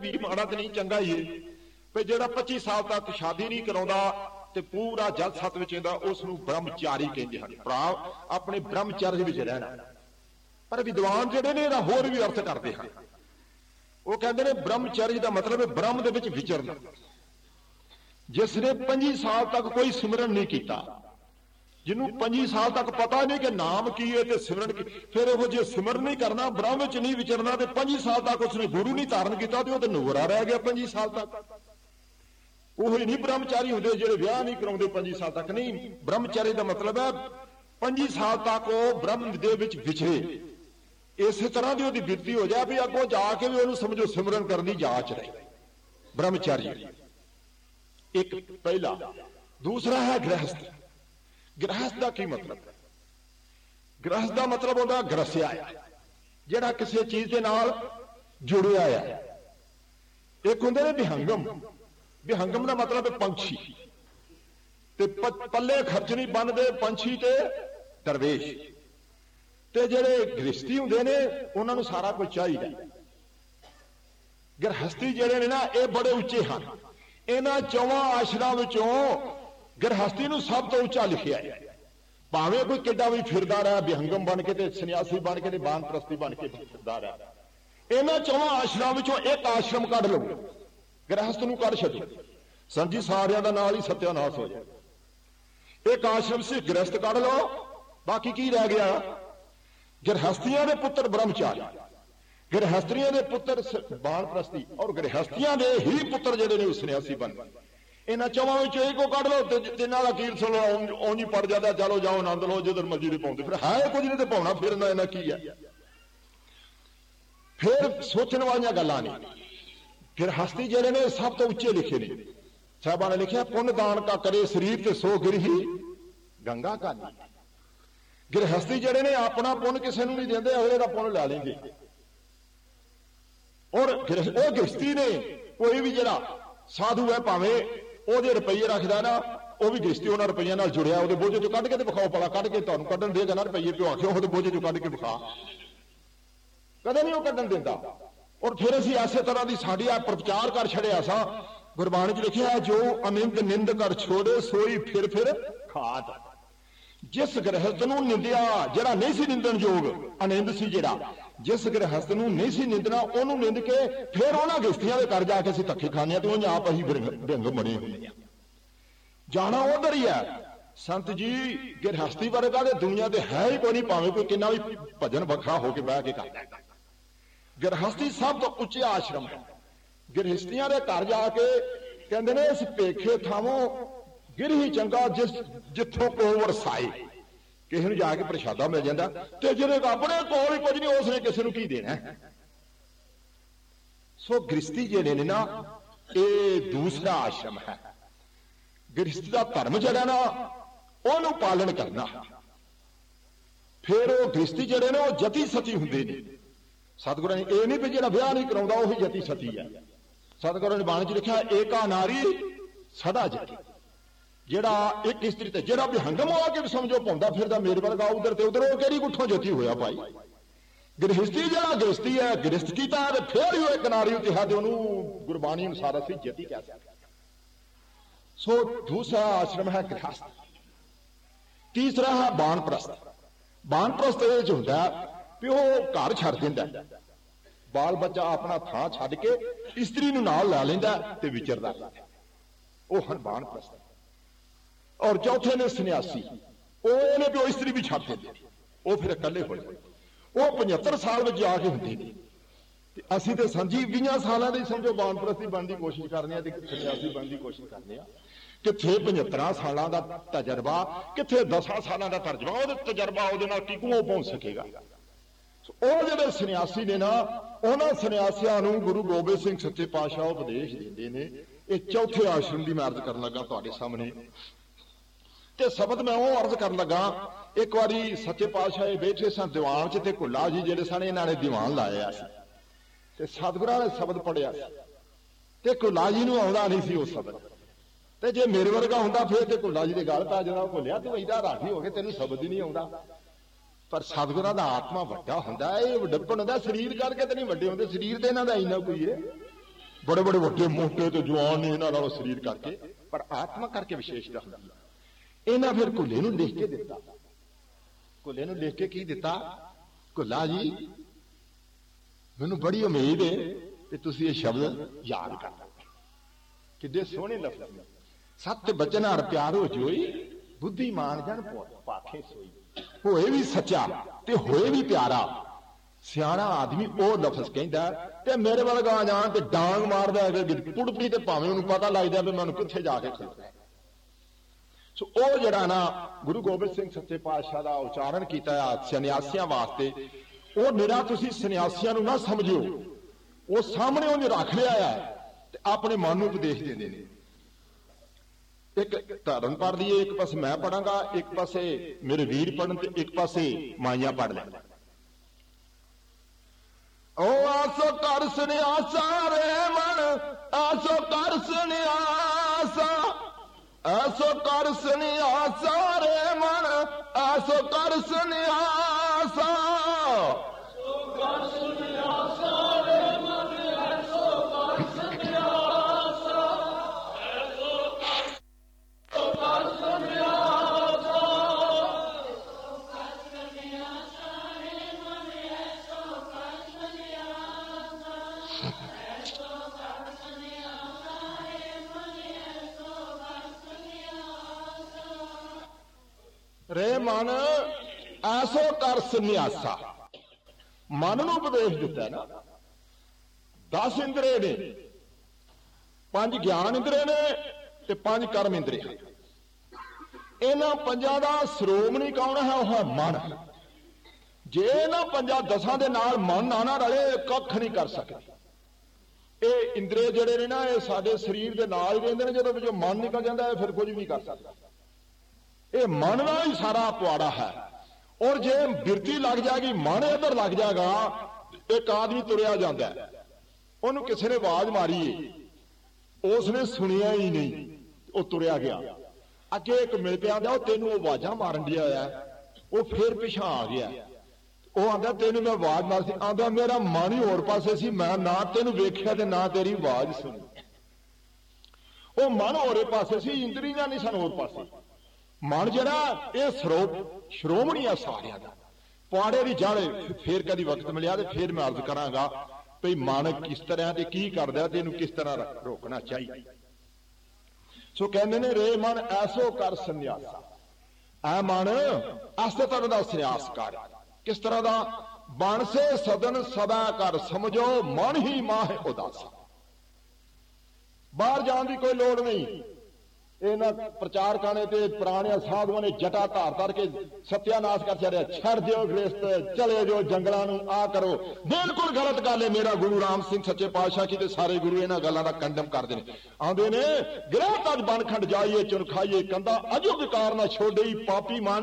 ਵੀ ਮਾੜਾ ਤੇ ਨਹੀਂ, ਚੰਗਾ ਹੀ ਏ। ਵੀ ਜਿਹੜਾ 25 ਸਾਲ ਤੱਕ ਸ਼ਾਦੀ ਨਹੀਂ ਕਰਾਉਂਦਾ ਤੇ ਪੂਰਾ ਜਲ ਸਤ ਵਿੱਚ ਇਹਦਾ ਉਸ ਨੂੰ ਬ੍ਰਹਮਚਾਰੀ ਕਹਿੰਦੇ ਹਨ। ਭਰਾ, ਆਪਣੇ ਬ੍ਰਹਮਚਰਜ ਵਿੱਚ ਰਹਿਣਾ। ਪਰ ਵਿਦਵਾਨ ਜਿਹੜੇ ਨੇ, ਇਹਦਾ ਹੋਰ ਵੀ ਅਰਥ ਕਰਦੇ ਹਨ। ਉਹ ਕਹਿੰਦੇ ਨੇ ਬ੍ਰਹਮਚਰਜ ਦਾ ਮਤਲਬ ਹੈ ਬ੍ਰਹਮ ਦੇ ਵਿੱਚ ਵਿਚਰਨਾ। ਜਿਸ ਨੇ 25 ਸਾਲ ਤੱਕ ਕੋਈ ਸਿਮਰਨ ਨਹੀਂ ਕੀਤਾ ਜਿਹਨੂੰ 25 ਸਾਲ ਤੱਕ ਪਤਾ ਨਹੀਂ ਕਿ ਨਾਮ ਕੀ ਹੈ ਤੇ ਸਿਮਰਨ ਕੀ ਫਿਰ ਉਹ ਜੇ ਸਿਮਰਨ ਨਹੀਂ ਕਰਨਾ, ਬ੍ਰਹਮ ਵਿੱਚ ਨਹੀਂ ਵਿਚਰਨਾ ਤੇ 25 ਸਾਲ ਤੱਕ ਉਸਨੇ ਗੁਰੂ ਨਹੀਂ ਧਾਰਨ ਕੀਤਾ ਤੇ ਉਹ ਤੇ ਨੂਰਾ ਰਹਿ ਗਿਆ 25 ਸਾਲ ਤੱਕ। ਉਹ ਹੀ ਨਹੀਂ ਬ੍ਰਹਮਚਾਰੀ ਹੁੰਦੇ ਜਿਹੜੇ ਵਿਆਹ ਨਹੀਂ ਕਰਾਉਂਦੇ 25 ਸਾਲ ਤੱਕ। ਨਹੀਂ, ਬ੍ਰਹਮਚਾਰੀ ਦਾ ਮਤਲਬ ਹੈ 25 ਸਾਲ ਤੱਕ ਉਹ ਬ੍ਰਹਮ ਦੇ ਵਿੱਚ ਵਿਚਰੇ ਇਸੇ ਤਰ੍ਹਾਂ ਦੀ ਉਹਦੀ ਬਿਰਤੀ ਹੋ ਜਾ ਵੀ ਅੱਗੋਂ ਜਾ ਕੇ ਵੀ ਉਹਨੂੰ ਸਮਝੋ ਸਿਮਰਨ ਕਰਨ ਦੀ ਜਾਚ ਰਹੇ। ਬ੍ਰਹਮਚਾਰੀ। ਇੱਕ ਪਹਿਲਾ। ਦੂਸਰਾ ਹੈ ਗ੍ਰਹਿਸਥ। ਗ੍ਰਹਿਸ ਦਾ ਕੀ ਮਤਲਬ? ਹੈ ਗ੍ਰਹਸਥ ਦਾ ਮਤਲਬ ਹੁੰਦਾ ਗ੍ਰਸਿਆ ਜਿਹੜਾ ਕਿਸੇ ਚੀਜ਼ ਦੇ ਨਾਲ ਜੁੜਿਆ ਆ। ਇੱਕ ਹੁੰਦੇ ਨੇ ਵਿਹੰਗਮ। ਵਿਹੰਗਮ ਦਾ ਮਤਲਬ ਹੈ ਪੰਛੀ। ਤੇ ਪੱਲੇ ਖਰਚ ਨਹੀਂ ਬੰਨਦੇ ਪੰਛੀ ਤੇ ਦਰਵੇਸ਼। ਤੇ ਜਿਹੜੇ ਗ੍ਰਸਤੀ ਹੁੰਦੇ ਨੇ, ਉਹਨਾਂ ਨੂੰ ਸਾਰਾ ਕੁਝ ਚਾਹੀਦਾ। ਗ੍ਰਹਸਤੀ ਜਿਹੜੇ ਨੇ ਨਾ, ਇਹ ਬੜੇ ਉੱਚੇ ਹਨ। ਇਹਨਾਂ ਚੌਵਾਂ ਆਸ਼ਰਾਂ ਵਿੱਚੋਂ ਗ੍ਰਹਸਤੀ ਨੂੰ ਸਭ ਤੋਂ ਉੱਚਾ ਲਿਖਿਆ ਹੈ। ਭਾਵੇਂ ਕੋਈ ਕਿੱਡਾ ਵੀ ਫਿਰਦਾ ਰਿਹਾ ਵਿਹੰਗਮ ਬਣ ਕੇ ਤੇ ਸੰਨਿਆਸੀ ਬਣ ਕੇ ਤੇ ਬਾਨਪ੍ਰਸਤੀ ਬਣ ਕੇ ਫਿਰਦਾ ਰਿਹਾ। ਇਹਨਾਂ ਚੌਵਾਂ ਆਸ਼ਰਾਂ ਵਿੱਚੋਂ ਇੱਕ ਆਸ਼ਰਮ ਕੱਢ ਲਓ ਗ੍ਰਹਸਤ ਨੂੰ ਕੱਢ ਛੱਡੋ। ਸੰਜੀ ਸਾਰਿਆਂ ਦਾ ਨਾਲ ਹੀ ਸਤਿਆਨਾਸ਼ ਹੋ ਜਾਏ। ਇੱਕ ਆਸ਼ਰਮ ਸੀ ਗ੍ਰਸਤ ਕੱਢ ਲਓ। ਬਾਕੀ ਕੀ ਰਹਿ ਗਿਆ? ਗ੍ਰਹਸਤੀਆਂ ਦੇ ਪੁੱਤਰ ਬ੍ਰਹਮਚਾਰੀ। ਗ੍ਰਹਸਤੀਆਂ ਦੇ ਪੁੱਤਰ ਬਾਣਪ੍ਰਸਤੀ ਔਰ ਗ੍ਰਹਸਤੀਆਂ ਦੇ ਹੀ ਪੁੱਤਰ ਜਿਹੜੇ ਨੇ ਉਹ ਸੰਨਿਆਸੀ ਬਣ ਗਏ। ਇਹਨਾਂ ਚੌਵਾਂ ਵਿੱਚੋਂ ਇੱਕੋ ਕੱਢ ਲਓ ਤੇ ਦਾ ਕੀਰਤ ਸੁਣੋ ਉਂਝ ਹੀ ਪੜ ਜਾਂਦਾ ਚਲੋ ਜਾਓ, ਆਨੰਦ ਲਓ ਜਦੋਂ ਮਰਜ਼ੀ ਦੇ ਪਾਉਂਦੇ। ਫਿਰ ਹੈ ਕੁਝ ਨਹੀਂ ਤੇ ਪਾਉਣਾ, ਫਿਰ ਨਾ ਇਹਨਾਂ ਕੀ ਹੈ ਫਿਰ ਸੋਚਣ ਵਾਲੀਆਂ ਗੱਲਾਂ ਨੇ। ਫਿਰ ਹਸਤੀ ਜਿਹੜੇ ਨੇ, ਸਭ ਤੋਂ ਉੱਚੇ ਲਿਖੇ ਨੇ। ਸਾਹਿਬਾਂ ਨੇ ਲਿਖਿਆ, ਪੁੰਨ ਦਾਨ ਕਾ ਕਰੇ ਸਰੀਰ ਤੇ ਸੋ ਗਿਰਹੀ, ਗੰਗਾ ਕਾ ਗਿਰਹਸਤੀ ਜਿਹੜੇ ਨੇ, ਆਪਣਾ ਪੁੰਨ ਕਿਸੇ ਨੂੰ ਨਹੀਂ ਦਿੰਦੇ, ਅਗਲੇ ਦਾ ਪੁੰਨ ਲੈ ਲੈਂਦੇ। ਔਰ ਉਹ ਗ੍ਰਸਤੀ ਨੇ, ਕੋਈ ਵੀ ਜਿਹੜਾ ਸਾਧੂ ਹੈ, ਭਾਵੇਂ ਉਹਦੇ ਰੁਪਈਏ ਰੱਖਦਾ ਨਾ, ਉਹ ਵੀ ਗ੍ਰਸਤੀ ਉਹਨਾਂ ਰੁਪਈਆਂ ਨਾਲ ਜੁੜਿਆ, ਉਹਦੇ ਬੋਝੇ ਚੋਂ ਕੱਢ ਕੇ ਤੇ ਵਿਖਾਓ ਪਲਾ ਕੱਢ ਕੇ ਤੁਹਾਨੂੰ ਕੱਢਣ ਦੇਗਾ ਨਾ ਰੁਪਈਏ ਪਿਓ ਆਖਿਓ, ਉਹਦੇ ਬੋਝੇ ਚੋਂ ਕੱਢ ਕੇ ਵਿਖਾ। ਕਦੇ ਨਹੀਂ ਉਹ ਕੱਢਣ ਦਿੰਦਾ। ਔਰ ਫਿਰ ਅਸੀਂ ਐਸੇ ਤਰ੍ਹਾਂ ਦੀ ਸਾਡੀ ਆ ਪ੍ਰਚਾਰ ਕਰ ਛੜਿਆ ਸਾਂ। ਗੁਰਬਾਣੀ 'ਚ ਲਿਖਿਆ ਜੋ ਅਨਿੰਦ ਨਿੰਦ ਕਰ ਛੋੜੇ, ਸੋਈ ਫਿਰ ਫਿਰ ਖਾਤ ਜਿਸ ਗ੍ਰਹਿਤ ਨੂੰ ਨਿੰਦਿਆ, ਜਿਹੜਾ ਨਹੀਂ ਸੀ ਨਿੰਦਣ ਯੋਗ, ਅਨੰਦ ਸੀ ਜਿਹੜਾ। ਜਿਸ ਗ੍ਰਹਸਤ ਨੂੰ ਨਹੀਂ ਸੀ ਨਿੰਦਣਾ, ਉਹਨੂੰ ਨਿੰਦ ਕੇ ਫਿਰ ਉਹਨਾਂ ਗ੍ਰਸਤੀਆਂ ਦੇ ਘਰ ਜਾ ਕੇ ਅਸੀਂ ਧੱਕੇ ਖਾਂਦੇ ਆ ਤੇ ਉਹ ਆਪ ਅਸੀਂ ਵਿੰਗ ਬਣੇ ਹੁੰਦੇ ਜਾਣਾ ਉਧਰ ਹੀ ਹੈ। ਸੰਤ ਜੀ ਗ੍ਰਹਸਤੀ ਵਰਗਾ ਤੇ ਦੁਨੀਆ ਤੇ ਹੈ ਹੀ ਕੋਈ ਨਹੀਂ, ਭਾਵੇਂ ਕੋਈ ਕਿੰਨਾ ਵੀ ਭਜਨ ਵੱਖਰਾ ਹੋ ਕੇ ਬਹਿ ਕੇ ਕਰਦਾ ਗ੍ਰਹਸਤੀ ਸਭ ਤੋਂ ਉੱਚੇ ਆਸ਼ਰਮ ਹੈ। ਗ੍ਰਹਸਤੀਆਂ ਦੇ ਘਰ ਜਾ ਕੇ ਕਹਿੰਦੇ ਨੇ, ਇਸ ਭੇਖੇ ਥਾਵੋਂ ਗਿਰ ਹੀ ਚੰਗਾ, ਜਿਸ ਜਿੱਥੋਂ ਕੋ ਵਰਸਾਏ ਕਿਸੇ ਨੂੰ ਜਾ ਕੇ ਪ੍ਰਸ਼ਾਦਾ ਮਿਲ ਜਾਂਦਾ ਤੇ ਜਿਹੜੇ ਆਪਣੇ ਕੋਲ ਹੀ ਕੁਝ ਨਹੀਂ, ਉਸਨੇ ਕਿਸੇ ਨੂੰ ਕੀ ਦੇਣਾ? ਸੋ ਗ੍ਰਸਤੀ ਜਿਹੜੇ ਨੇ ਨਾ, ਇਹ ਦੂਸਰਾ ਆਸ਼ਰਮ ਹੈ। ਗ੍ਰਸਤੀ ਦਾ ਧਰਮ ਜਿਹੜਾ ਨਾ, ਉਹਨੂੰ ਪਾਲਣ ਕਰਨਾ। ਫਿਰ ਉਹ ਗ੍ਰਸਤੀ ਜਿਹੜੇ ਨੇ, ਉਹ ਜਤੀ ਸਤੀ ਹੁੰਦੇ ਨੇ। ਸਤਿਗੁਰਾਂ ਨੇ ਇਹ ਨਹੀਂ ਵੀ ਜਿਹੜਾ ਵਿਆਹ ਨਹੀਂ ਕਰਾਉਂਦਾ, ਉਹ ਹੀ ਜਤੀ ਸਤੀ ਹੈ। ਸਤਿਗੁਰਾਂ ਨੇ ਬਾਣੀ 'ਚ ਲਿਖਿਆ, ਏਕਾ ਨਾਰੀ ਸਦਾ ਜਤੀ। ਜਿਹੜਾ ਇੱਕ ਇਸਤਰੀ ਤੇ ਜਿਹੜਾ ਵੀ ਹੰਗਮ ਆ ਕੇ ਸਮਝੋ ਪਾਉਂਦਾ ਫਿਰਦਾ, ਮੇਰੇ ਵਰਗਾ ਉਧਰ ਤੇ ਉਧਰ, ਉਹ ਕਿਹੜੀ ਗੁੱਠੋਂ ਜਤੀ ਹੋਇਆ ਭਾਈ? ਗ੍ਰਹਿਸਤੀ ਜਿਹੜਾ ਗ੍ਰਸਤੀ ਹੈ ਗ੍ਰਸਤ ਕੀਤਾ ਤੇ ਫੇਰ ਹੀ ਉਹ ਕਿਨਾਰੀ ਨਾਰੀ ਉਤੇ ਹੱਦ ਉਹਨੂੰ ਗੁਰਬਾਣੀ ਅਨੁਸਾਰ ਅਸੀਂ ਜਤੀ ਕਹਿ ਸਕਦੇ ਸੋ ਦੂਸਰਾ ਆਸ਼ਰਮ ਹੈ ਗ੍ਰਹਸਤ ਤੀਸਰਾ ਹੈ ਬਾਣਪ੍ਰਸਤ ਬਾਣਪ੍ਰਸਤ ਇਹ ਚ ਹੁੰਦਾ ਵੀ ਉਹ ਘਰ ਛੱਡ ਦਿੰਦਾ ਬਾਲ ਬੱਚਾ ਆਪਣਾ ਥਾਂ ਛੱਡ ਕੇ ਇਸਤਰੀ ਨੂੰ ਨਾਲ ਲੈ ਲੈਂਦਾ ਤੇ ਵਿਚਰਦਾ ਉਹ ਹਨ ਬਾਣਪ੍ਰਸਤ ਔਰ ਚੌਥੇ ਨੇ ਸੰਨਿਆਸੀ। ਉਹ ਇਹਨੇ ਵੀ ਉਹ ਇਸਤਰੀ ਵੀ ਛੱਡ ਦਿੰਦੇ ਉਹ ਫਿਰ ਇਕੱਲੇ ਹੋਏ। ਉਹ 75 ਸਾਲ ਵਿੱਚ ਜਾ ਕੇ ਹੁੰਦੇ ਨੇ। ਤੇ ਅਸੀਂ ਤੇ ਸੰਜੀ 20 ਸਾਲਾਂ ਦੇ ਸਮਝੋ ਬਾਣਪ੍ਰਸਤੀ ਬਣਨ ਦੀ ਕੋਸ਼ਿਸ਼ ਕਰਨੇ ਆ ਤੇ ਸੰਨਿਆਸੀ ਬਣਨ ਦੀ ਕੋਸ਼ਿਸ਼ ਕਰਨੇ ਆ। ਕਿੱਥੇ 75 ਸਾਲਾਂ ਦਾ ਤਜਰਬਾ, ਕਿੱਥੇ 10 ਸਾਲਾਂ ਦਾ ਤਜਰਬਾ, ਉਹਦੇ ਤਜਰਬਾ ਉਹਦੇ ਨਾਲ ਕਿਕੂ ਪਹੁੰਚ ਸਕੇਗਾ। ਉਹ ਜਿਹੜੇ ਸੰਨਿਆਸੀ ਨੇ ਨਾ, ਉਹਨਾਂ ਸੰਨਿਆਸੀਆਂ ਨੂੰ ਗੁਰੂ ਗੋਬਿੰਦ ਸਿੰਘ ਸੱਚੇ ਪਾਤਸ਼ਾਹ ਉਪਦੇਸ਼ ਦਿੰਦੇ ਨੇ, ਇਹ ਚੌਥੇ ਆਸ਼ਰਮ ਦੀ ਮੈਂ ਅਰਜ਼ ਕਰਨ ਲੱਗਾ ਤੁਹਾਡੇ ਸਾਹਮਣੇ। ਤੇ ਸ਼ਬਦ ਮੈਂ ਉਹ ਅਰਜ਼ ਕਰਨ ਲੱਗਾ, ਇੱਕ ਵਾਰੀ ਸੱਚੇ ਪਾਤਸ਼ਾਹ ਇਹ ਬੈਠੇ ਸਨ ਦੀਵਾਨ 'ਚ ਤੇ ਕੁੱਲਾ ਜੀ ਜਿਹੜੇ ਸਨ ਇਹਨਾਂ ਨੇ ਦੀਵਾਨ ਲਾਇਆ ਸੀ। ਤੇ ਸਤਿਗੁਰਾਂ ਨੇ ਸ਼ਬਦ ਪੜਿਆ ਤੇ ਕੁੱਲਾ ਜੀ ਨੂੰ ਆਉਂਦਾ ਨਹੀਂ ਸੀ ਉਹ ਸ਼ਬਦ। ਤੇ ਜੇ ਮੇਰੇ ਵਰਗਾ ਹੁੰਦਾ ਫੇਰ ਤੇ ਕੁੱਲਾ ਜੀ ਦੇ ਗੱਲ ਪਾ ਜਣਾ ਭੁੱਲਿਆ ਤੂੰ ਇਹਦਾ ਰਾਠੀ ਹੋ ਕੇ ਤੈਨੂੰ ਸ਼ਬਦ ਹੀ ਨਹੀਂ ਆਉਂਦਾ। ਪਰ ਸਤਿਗੁਰਾਂ ਦਾ ਆਤਮਾ ਵੱਡਾ ਹੁੰਦਾ ਇਹ ਵੱਡਪਣ ਹੁੰਦਾ, ਸਰੀਰ ਕਰਕੇ ਤੇ ਨਹੀਂ ਵੱਡੇ ਹੁੰਦੇ, ਸਰੀਰ ਤੇ ਇਹਨਾਂ ਦਾ ਇੰਨਾ ਕੋਈ ਹੈ ਬੜੇ ਬੜੇ ਵੱਡੇ ਮੋਟੇ ਤੇ ਜਵਾਨ ਨੇ ਇਹਨਾਂ ਨਾਲੋਂ ਸਰੀਰ ਕਰਕੇ, ਪਰ ਆਤਮਾ ਕਰਕੇ ਵਿਸ਼ੇਸ਼ਤਾ ਹੁੰਦੀ ਹੈ ਇਹਨਾਂ ਫਿਰ ਕੁੱਲੇ ਨੂੰ ਲਿਖ ਕੇ ਦਿੱਤਾ। ਕੁੱਲੇ ਨੂੰ ਲਿਖ ਕੇ ਕੀ ਦਿੱਤਾ? ਕੁੱਲਾ ਜੀ, ਮੈਨੂੰ ਬੜੀ ਉਮੀਦ ਹੈ ਕਿ ਤੁਸੀਂ ਇਹ ਸ਼ਬਦ ਯਾਦ ਕਰ ਕਰਨਾ ਕਿੱਡੇ ਸੋਹਣੇ ਲਫ਼ਜ਼ ਨੇ। ਸੱਤ ਬਚਨ ਹਰ ਪਿਆਰ ਹੋ ਜੋਈ, ਬੁੱਧੀਮਾਨ ਜਨ ਪਾਖੇ ਸੋਈ। ਹੋਏ ਵੀ ਸੱਚਾ ਤੇ ਹੋਏ ਵੀ ਪਿਆਰਾ। ਸਿਆਣਾ ਆਦਮੀ ਉਹ ਲਫ਼ਜ਼ ਕਹਿੰਦਾ ਤੇ ਮੇਰੇ ਵੱਲ ਵਰਗਾ ਜਾਣ ਤੇ ਡਾਂਗ ਮਾਰਦਾ ਹੈ ਪੁੜਪੀ ਤੇ ਭਾਵੇਂ ਉਹਨੂੰ ਪਤਾ ਲੱਗਦਾ ਵੀ ਮੈਨੂੰ ਕਿੱਥੇ ਜਾ ਕੇ ਖਲੋਣਾ ਸੋ ਉਹ ਜਿਹੜਾ ਨਾ ਗੁਰੂ ਗੋਬਿੰਦ ਸਿੰਘ ਸੱਚੇ ਪਾਤਸ਼ਾਹ ਦਾ ਉਚਾਰਨ ਕੀਤਾ ਆ ਸੰਨਿਆਸੀਆਂ ਵਾਸਤੇ, ਉਹ ਨਿਰਾ ਤੁਸੀਂ ਸੰਨਿਆਸੀਆਂ ਨੂੰ ਨਾ ਸਮਝਿਓ। ਉਹ ਸਾਹਮਣੇ ਉਹਨੇ ਰੱਖ ਲਿਆ ਆ ਤੇ ਆਪਣੇ ਮਨ ਨੂੰ ਉਪਦੇਸ਼ ਦਿੰਦੇ ਨੇ। ਇੱਕ ਧਰਨ ਪੜਦੀ ਏ ਇੱਕ ਪਾਸੇ ਮੈਂ ਪੜਾਂਗਾ ਇੱਕ ਪਾਸੇ ਮੇਰੇ ਵੀਰ ਪੜਨ ਤੇ ਇੱਕ ਪਾਸੇ ਮਾਈਆਂ ਪੜ ਲੈਣ। ਓ ਆਸੋ ਕਰ ਸੰਿਆਸਾ ਰੇ ਮਨ, ਆਸੋ ਕਰ ਸੰਿਆਸਾ ਆਸੋ ਕਰ ਸੰਿਆਸਾ ਰੇ ਮਨ ਆਸੋ ਕਰ ਸੰਿਆਸਾ ਰੇ ਕਰ ਸੰਨਿਆਸਾ ਮਨ ਨੂੰ ਉਪਦੇਸ਼ ਦਿੱਤਾ ਨਾ। 10 ਇੰਦਰੇ ਨੇ। ਪੰਜ ਗਿਆਨ ਇੰਦਰੇ ਨੇ ਤੇ ਪੰਜ ਕਰਮ ਇੰਦਰੇ ਇਹਨਾਂ ਪੰਜਾਂ ਦਾ ਸ਼੍ਰੋਮਣੀ ਕੌਣ ਹੈ, ਉਹ ਹੈ ਮਨ। ਜੇ ਇਹਨਾਂ ਪੰਜਾਂ ਦਸਾਂ ਦੇ ਨਾਲ ਮਨ ਨਾ ਨਾ ਰਲੇ, ਕੱਖ ਨਹੀਂ ਕਰ ਸਕਦੇ। ਇਹ ਇੰਦਰੇ ਜਿਹੜੇ ਨੇ ਨਾ, ਇਹ ਸਾਡੇ ਸਰੀਰ ਦੇ ਨਾਲ ਹੀ ਰਹਿੰਦੇ ਨੇ, ਜਦੋਂ ਵਿੱਚੋਂ ਮਨ ਨਿਕਲ ਜਾਂਦਾ ਹੈ ਫਿਰ ਕੁਝ ਵੀ ਨਹੀਂ ਕਰ ਸਕਦਾ। ਇਹ ਮਨ ਦਾ ਹੀ ਸਾਰਾ ਪੁਆੜਾ ਹੈ। ਔਰ ਜੇ ਬਿਰਤੀ ਲੱਗ ਜਾਏਗੀ ਮਨ ਇਧਰ ਲੱਗ ਜਾਏਗਾ, ਇੱਕ ਆਦਮੀ ਤੁਰਿਆ ਜਾਂਦਾ ਉਹਨੂੰ ਕਿਸੇ ਨੇ ਆਵਾਜ਼ ਮਾਰੀ ਏ। ਉਸ ਨੇ ਸੁਣਿਆ ਹੀ ਨਹੀਂ, ਉਹ ਤੁਰਿਆ ਗਿਆ। ਅੱਗੇ ਇੱਕ ਮਿਲ ਪਿਆ ਉਹ ਤੈਨੂੰ ਆਵਾਜ਼ਾਂ ਮਾਰਨ ਦੀ ਆਇਆ ਉਹ ਫੇਰ ਪਿਛਾ ਆ ਗਿਆ। ਉਹ ਆਂਦਾ, ਤੈਨੂੰ ਮੈਂ ਆਵਾਜ਼ ਮਾਰ ਸੀ। ਆਂਦਾ, ਮੇਰਾ ਮਨ ਹੀ ਹੋਰ ਪਾਸੇ ਸੀ। ਮੈਂ ਨਾ ਤੈਨੂੰ ਵੇਖਿਆ ਤੇ ਨਾ ਤੇਰੀ ਆਵਾਜ਼ ਸੁਣੀ। ਉਹ ਮਨ ਹੋਰੇ ਪਾਸੇ ਸੀ, ਇੰਦਰੀਆਂ ਨਹੀਂ ਸਨ ਹੋਰ ਪਾਸੇ। ਮਨ ਜਿਹੜਾ, ਇਹ ਸਰੋਪ ਸ਼੍ਰੋਮਣੀ ਆ ਸਾਰਿਆਂ ਦਾ। ਪਾੜੇ ਦੀ ਜੜ ਫੇਰ ਕਦੀ ਵਕਤ ਮਿਲਿਆ ਤੇ ਫੇਰ ਮੈਂ ਅਰਜ਼ ਕਰਾਂਗਾ ਭਈ ਮਨ ਕਿਸ ਤਰ੍ਹਾਂ ਤੇ ਕੀ ਕਰਦਾ ਤੇ ਇਹਨੂੰ ਕਿਸ ਤਰ੍ਹਾਂ ਰੋਕਣਾ ਚਾਹੀਦਾ। ਸੋ ਕਹਿੰਦੇ ਨੇ, ਰੇ ਮਨ ਐਸੋ ਕਰ ਸੰਨਿਆਸਾ। ਐ ਮਨ ਅਸਤੇ ਤਰ੍ਹਾਂ ਦਾ ਸੰਨਿਆਸ ਕਰ। ਕਿਸ ਤਰ੍ਹਾਂ ਦਾ? ਬਣ ਸੇ ਸਦਨ ਸਦਾ ਕਰ, ਸਮਝੋ ਮਨ ਹੀ ਮਾਹ ਉਦਾਸਾ। ਬਾਹਰ ਜਾਣ ਦੀ ਕੋਈ ਲੋੜ ਨਹੀਂ। ਇਹਨਾਂ ਪ੍ਰਚਾਰਕਾਂ ਨੇ ਤੇ ਪੁਰਾਣਿਆਂ ਸਾਧੂਆਂ ਨੇ ਜਟਾ ਧਾਰ ਧਾਰ ਕੇ ਸਤਿਆਨਾਸ਼ ਕਰ ਛੜਿਆ ਛੱਡ ਦਿਓ ਗ੍ਰਸਤ ਚਲੇ ਜਾਓ ਜੰਗਲਾਂ ਨੂੰ, ਆ ਕਰੋ। ਬਿਲਕੁਲ ਗਲਤ ਗੱਲ ਹੈ, ਮੇਰਾ ਗੁਰੂ ਰਾਮ ਸਿੰਘ ਸੱਚੇ ਪਾਤਸ਼ਾਹ ਕੀ ਤੇ ਸਾਰੇ ਗੁਰੂ ਇਹਨਾਂ ਗੱਲਾਂ ਦਾ ਕੰਡਮ ਕਰਦੇ ਨੇ। ਆਉਂਦੇ ਨੇ, ਗ੍ਰਹਿ ਅੱਜ ਬਣਖੰਡ ਜਾਈਏ ਚੁਨ ਖਾਈਏ ਕੰਦਾ ਅਜੋ ਵਿਕਾਰ ਨਾ ਛੋੜੇਈ ਪਾਪੀ ਮਨ।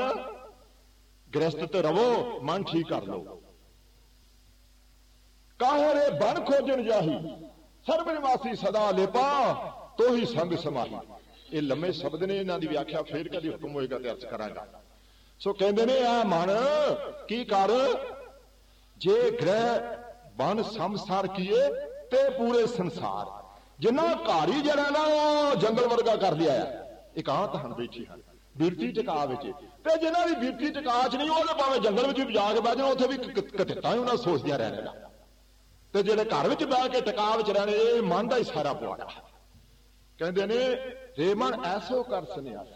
ਗ੍ਰਸਤ ਤੇ ਰਵੋ, ਮਨ ਠੀਕ ਕਰ ਲਓ। ਕਾਹਰੇ ਰੇ ਬਨ ਖੋਜਣ ਜਾਹੀ? ਸਰਬ ਨਿਵਾਸੀ ਸਦਾ ਲੇਪਾ, ਤੋਹੀ ਸੰਗ ਸਮਾਹੀ। ਇਹ ਲੰਮੇ ਸ਼ਬਦ ਨੇ, ਇਹਨਾਂ ਦੀ ਵਿਆਖਿਆ ਫੇਰ ਕਦੀ ਹੁਕਮ ਹੋਏਗਾ ਤੇ ਅਰਥ ਕਰਾਂਗਾ। ਸੋ ਕਹਿੰਦੇ ਨੇ, ਆ ਮਨ, ਕੀ ਕਰ? ਜੇ ਗ੍ਰਹਿ ਬਨ ਸੰਸਾਰ ਕੀਏ, ਤੇ ਪੂਰੇ ਸੰਸਾਰ। ਜਿੰਨਾ ਘਾਰੀ ਜਿਹੜਾ ਨਾ ਉਹ ਜੰਗਲ ਵਰਗਾ ਕਰ ਲਿਆ ਹੈ ਇਕਾਂਤ ਹਨ ਬੈਠੀ ਹਨ, ਬਿਰਤੀ ਟਿਕਾ ਵਿੱਚ। ਤੇ ਜਿਨ੍ਹਾਂ ਦੀ ਬਿਰਤੀ ਟਿਕਾ ਚ ਨਹੀਂ ਉਹਦੇ ਭਾਵੇਂ ਜੰਗਲ ਵਿੱਚ ਵੀ ਜਾ ਕੇ ਬਹਿ ਜਾਣ, ਉੱਥੇ ਵੀ ਕਤਿੱਤਾਂ ਹੀ ਉਹਨਾਂ ਸੋਚਦਿਆਂ ਰਹਿਣਾ ਤੇ ਜਿਹੜੇ ਘਰ ਵਿੱਚ ਬਹਿ ਕੇ ਟਿਕਾ ਵਿੱਚ ਰਹਿਣੇ, ਇਹ ਮਨ ਦਾ ਹੀ ਸਾਰਾ ਪੁਆੜਾ। ਕਹਿੰਦੇ ਨੇ ਰੇਮਨ ਐਸੋ ਕਰ ਸੰਿਆਸ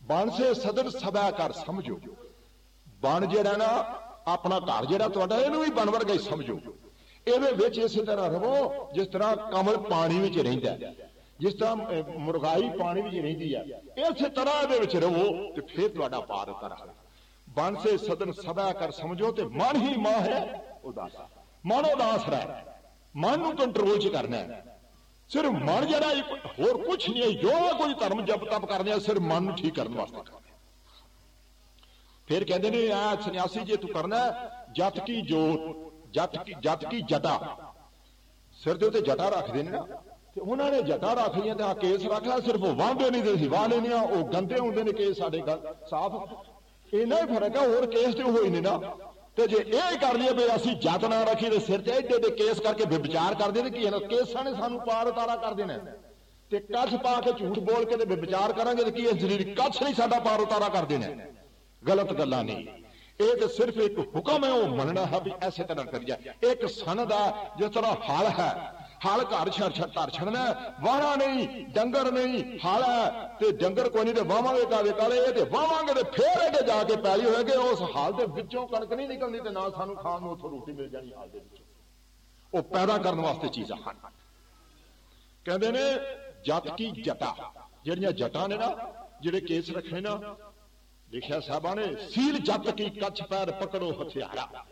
ਬਣ ਸੇ ਸਦਨ ਸਭਾ ਕਰ ਸਮਝੋ ਬਣ ਜਿਹੜਾ ਨਾ ਆਪਣਾ ਘਰ ਜਿਹੜਾ ਤੁਹਾਡਾ ਇਹਨੂੰ ਵੀ ਬਣ ਵਰਗਾ ਹੀ ਸਮਝੋ ਇਹਦੇ ਵਿੱਚ ਇਸੇ ਤਰ੍ਹਾਂ ਰਵੋ ਜਿਸ ਤਰ੍ਹਾਂ ਕਮਲ ਪਾਣੀ ਵਿੱਚ ਰਹਿੰਦਾ ਜਿਸ ਤਰ੍ਹਾਂ ਮੁਰਗਾਈ ਪਾਣੀ ਵਿੱਚ ਰਹਿੰਦੀ ਹੈ ਇਸੇ ਤਰ੍ਹਾਂ ਇਹਦੇ ਵਿੱਚ ਰਵੋ ਤੇ ਫਿਰ ਤੁਹਾਡਾ ਪਾਰ ਉਤਰ ਬਣ ਸੇ ਸਦਨ ਸਭਾ ਕਰ ਸਮਝੋ ਤੇ ਮਨ ਹੀ ਮਾਂ ਹੈ ਉਦਾਸ ਮਨ ਉਦਾਸ ਰਹਿ ਮਨ ਨੂੰ ਕੰਟਰੋਲ 'ਚ ਕਰਨਾ ਹੈ ਸਿਰਫ ਮਨ ਜਿਹੜਾ ਹੋਰ ਕੁਝ ਨਹੀਂ ਹੈ, ਜੋ ਕੋਈ ਧਰਮ ਜਪ ਤਪ ਕਰਦੇ ਆ ਸਿਰਫ ਮਨ ਨੂੰ ਠੀਕ ਕਰਨ ਵਾਸਤੇ ਫਿਰ ਕਹਿੰਦੇ ਨੇ ਆ ਸੰਨਿਆਸੀ ਜੇ ਤੂੰ ਕਰਨਾ ਜਤ ਕੀ ਜੋਤ ਜਤ ਕੀ ਜਤ ਕੀ ਜਟਾ। ਸਿਰ ਦੇ ਉੱਤੇ ਜਟਾ ਰੱਖਦੇ ਨੇ ਨਾ, ਤੇ ਉਹਨਾਂ ਨੇ ਜਟਾ ਰੱਖ ਲਈਆਂ ਤੇ ਆ ਕੇਸ ਰੱਖ ਲਿਆ, ਸਿਰਫ ਉਹ ਵਾਂਦੇ ਨਹੀਂ ਤੇ ਸੀ ਵਾਹ ਲੈਨੇ ਆ, ਉਹ ਗੰਦੇ ਹੁੰਦੇ ਨੇ ਕੇਸ ਸਾਡੇ ਗੱਲ ਸਾਫ਼। ਇਹਨਾਂ ਹੀ ਫ਼ਰਕ ਹੈ, ਹੋਰ ਕੇਸ ਤੇ ਹੋਈ ਨੇ ਨਾ। ਤੇ ਜੇ ਇਹ ਕਰ ਲਈਏ ਵੀ ਅਸੀਂ ਜੱਟ ਨਾ ਰੱਖੀ ਤੇ ਸਿਰ ਤੇ ਐਡੇ ਐਡੇ ਕੇਸ ਕਰਕੇ ਵਿਚਾਰ ਕਰਦੇ ਨੇ ਕੀ ਇਹਨਾਂ ਕੇਸਾਂ ਨੇ ਸਾਨੂੰ ਪਾਰ ਉਤਾਰਾ ਕਰ ਦੇਣਾ ਤੇ ਕੱਛ ਪਾ ਕੇ ਝੂਠ ਬੋਲ ਕੇ ਤੇ ਵਿਚਾਰ ਕਰਾਂਗੇ ਤੇ ਕੀ ਇਹ ਸਰੀਰ ਕੱਛ ਨਹੀਂ ਸਾਡਾ ਪਾਰ ਉਤਾਰਾ ਕਰ ਦੇਣਾ ਗਲਤ ਗੱਲਾਂ ਨਹੀਂ ਇਹ ਤੇ ਸਿਰਫ ਇੱਕ ਹੁਕਮ ਹੈ, ਉਹ ਮੰਨਣਾ ਹੈ ਵੀ ਐਸੇ ਤਰ੍ਹਾਂ ਕਰੀਏ। ਇੱਕ ਸਨ ਦਾ ਜਿਸ ਤਰ੍ਹਾਂ ਹਲ ਹੈ ਹਲ ਘਰ ਛੜ ਛੜ ਧਰ ਛੜਨਾ ਵਾਹਣਾ ਨਹੀਂ, ਡੰਗਰ ਨਹੀਂ, ਹਲ ਹੈ। ਤੇ ਡੰਗਰ ਕੋਈ ਨਹੀਂ ਤੇ ਵਾਵਾਂਗੇ ਕਾਵੇ ਕਾਲੇ ਇਹ ਤੇ ਵਾਵਾਂਗੇ ਤੇ ਫੇਰ ਅੱਗੇ ਜਾ ਕੇ ਪੈਲੀ ਹੋਏਗੇ ਉਸ ਹਾਲ ਦੇ ਵਿੱਚੋਂ ਕਣਕ ਨਹੀਂ ਨਿਕਲਣੀ ਤੇ ਨਾ ਸਾਨੂੰ ਖਾਣ ਨੂੰ ਉੱਥੋਂ ਰੋਟੀ ਮਿਲ ਜਾਣੀ ਹਾਲ ਦੇ ਵਿੱਚ। ਉਹ ਪੈਦਾ ਕਰਨ ਵਾਸਤੇ ਚੀਜ਼ਾਂ ਹਨ। ਕਹਿੰਦੇ ਨੇ, ਜੱਟ ਕੀ ਜਟਾ? ਜਿਹੜੀਆਂ ਜਟਾਂ ਨੇ ਨਾ, ਜਿਹੜੇ ਕੇਸ ਰੱਖੇ ਨਾ, ਲਿਖਿਆ ਸਾਹਿਬਾਂ ਨੇ, ਸੀਲ ਜੱਤ ਕੀ ਕੱਛ ਪੈਰ ਪਕੜੋ ਹਥਿਆਰਾ।